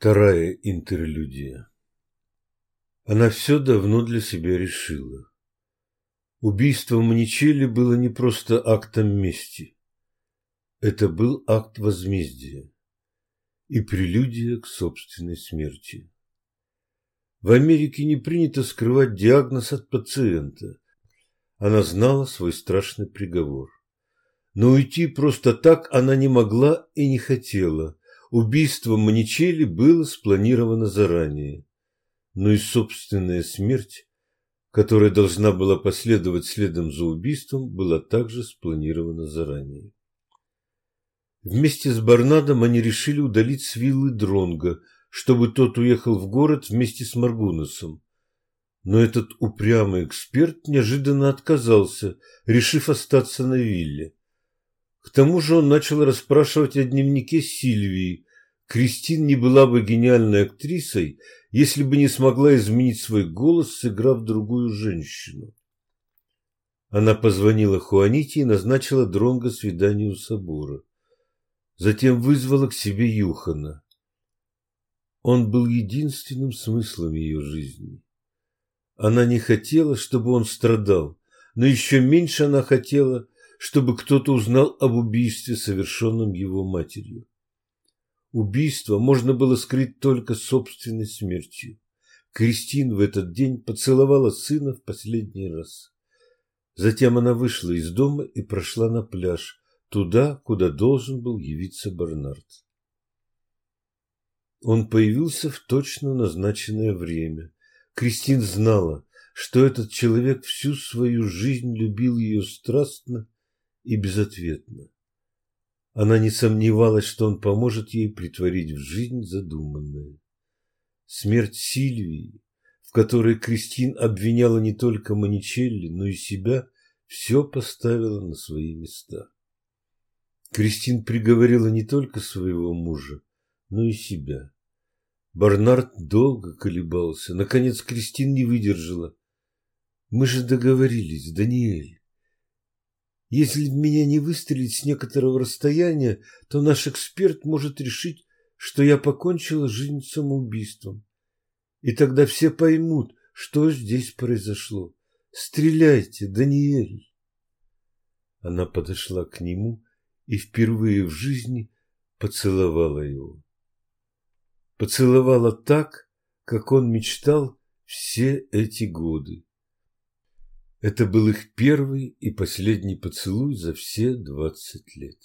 Вторая интерлюдия. Она все давно для себя решила. Убийство Маничелли было не просто актом мести. Это был акт возмездия и прелюдия к собственной смерти. В Америке не принято скрывать диагноз от пациента. Она знала свой страшный приговор. Но уйти просто так она не могла и не хотела – Убийство Маничели было спланировано заранее, но и собственная смерть, которая должна была последовать следом за убийством, была также спланирована заранее. Вместе с Барнадом они решили удалить с виллы Дронга, чтобы тот уехал в город вместе с Маргуносом. Но этот упрямый эксперт неожиданно отказался, решив остаться на вилле. К тому же он начал расспрашивать о дневнике Сильвии. Кристин не была бы гениальной актрисой, если бы не смогла изменить свой голос, сыграв другую женщину. Она позвонила Хуаните и назначила Дронго свидание у собора. Затем вызвала к себе Юхана. Он был единственным смыслом ее жизни. Она не хотела, чтобы он страдал, но еще меньше она хотела, чтобы кто-то узнал об убийстве, совершенном его матерью. Убийство можно было скрыть только собственной смертью. Кристин в этот день поцеловала сына в последний раз. Затем она вышла из дома и прошла на пляж, туда, куда должен был явиться Бернард. Он появился в точно назначенное время. Кристин знала, что этот человек всю свою жизнь любил ее страстно и безответно. Она не сомневалась, что он поможет ей притворить в жизнь задуманное. Смерть Сильвии, в которой Кристин обвиняла не только Маничелли, но и себя, все поставила на свои места. Кристин приговорила не только своего мужа, но и себя. Барнард долго колебался. Наконец Кристин не выдержала. «Мы же договорились, Даниэль. Если в меня не выстрелить с некоторого расстояния, то наш эксперт может решить, что я покончила жизнь самоубийством. И тогда все поймут, что здесь произошло. Стреляйте, Даниэль. Она подошла к нему и впервые в жизни поцеловала его. Поцеловала так, как он мечтал все эти годы. Это был их первый и последний поцелуй за все двадцать лет.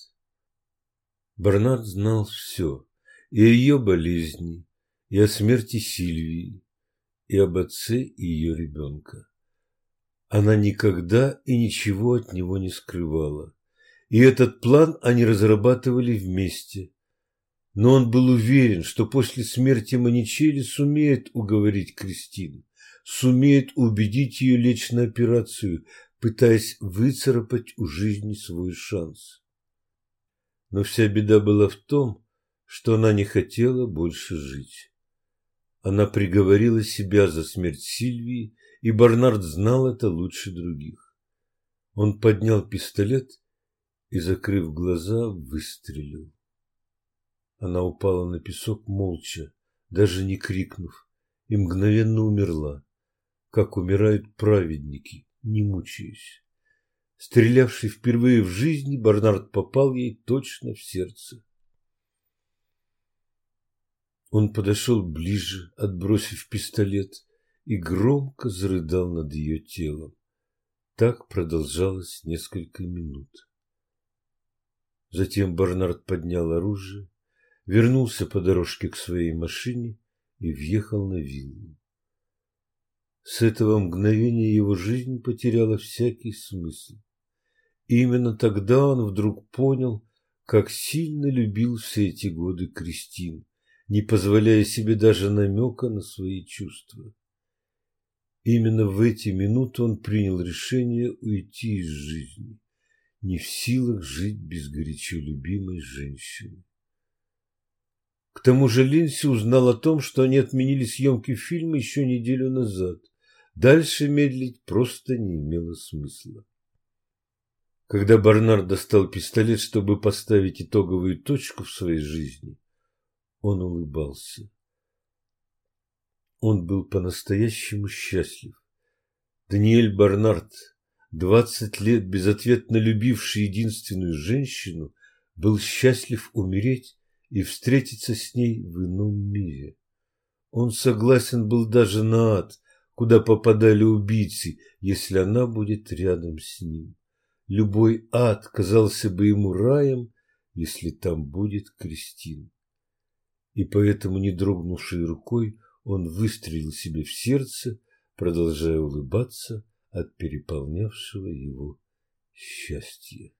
Барнард знал все, и о ее болезни, и о смерти Сильвии, и об отце и ее ребенка. Она никогда и ничего от него не скрывала. И этот план они разрабатывали вместе. Но он был уверен, что после смерти Маничели сумеет уговорить Кристину сумеет убедить ее лечь на операцию, пытаясь выцарапать у жизни свой шанс. Но вся беда была в том, что она не хотела больше жить. Она приговорила себя за смерть Сильвии, и Барнард знал это лучше других. Он поднял пистолет и, закрыв глаза, выстрелил. Она упала на песок молча, даже не крикнув, и мгновенно умерла как умирают праведники, не мучаясь. Стрелявший впервые в жизни, Барнард попал ей точно в сердце. Он подошел ближе, отбросив пистолет, и громко зарыдал над ее телом. Так продолжалось несколько минут. Затем Барнард поднял оружие, вернулся по дорожке к своей машине и въехал на виллу. С этого мгновения его жизнь потеряла всякий смысл. Именно тогда он вдруг понял, как сильно любил все эти годы Кристин, не позволяя себе даже намека на свои чувства. Именно в эти минуты он принял решение уйти из жизни, не в силах жить без горячо любимой женщины. К тому же Линси узнал о том, что они отменили съемки фильма еще неделю назад – Дальше медлить просто не имело смысла. Когда Барнард достал пистолет, чтобы поставить итоговую точку в своей жизни, он улыбался. Он был по-настоящему счастлив. Даниэль Барнард, двадцать лет безответно любивший единственную женщину, был счастлив умереть и встретиться с ней в ином мире. Он согласен был даже на ад, куда попадали убийцы, если она будет рядом с ним. Любой ад казался бы ему раем, если там будет Кристина. И поэтому, не дрогнувшей рукой, он выстрелил себе в сердце, продолжая улыбаться от переполнявшего его счастья.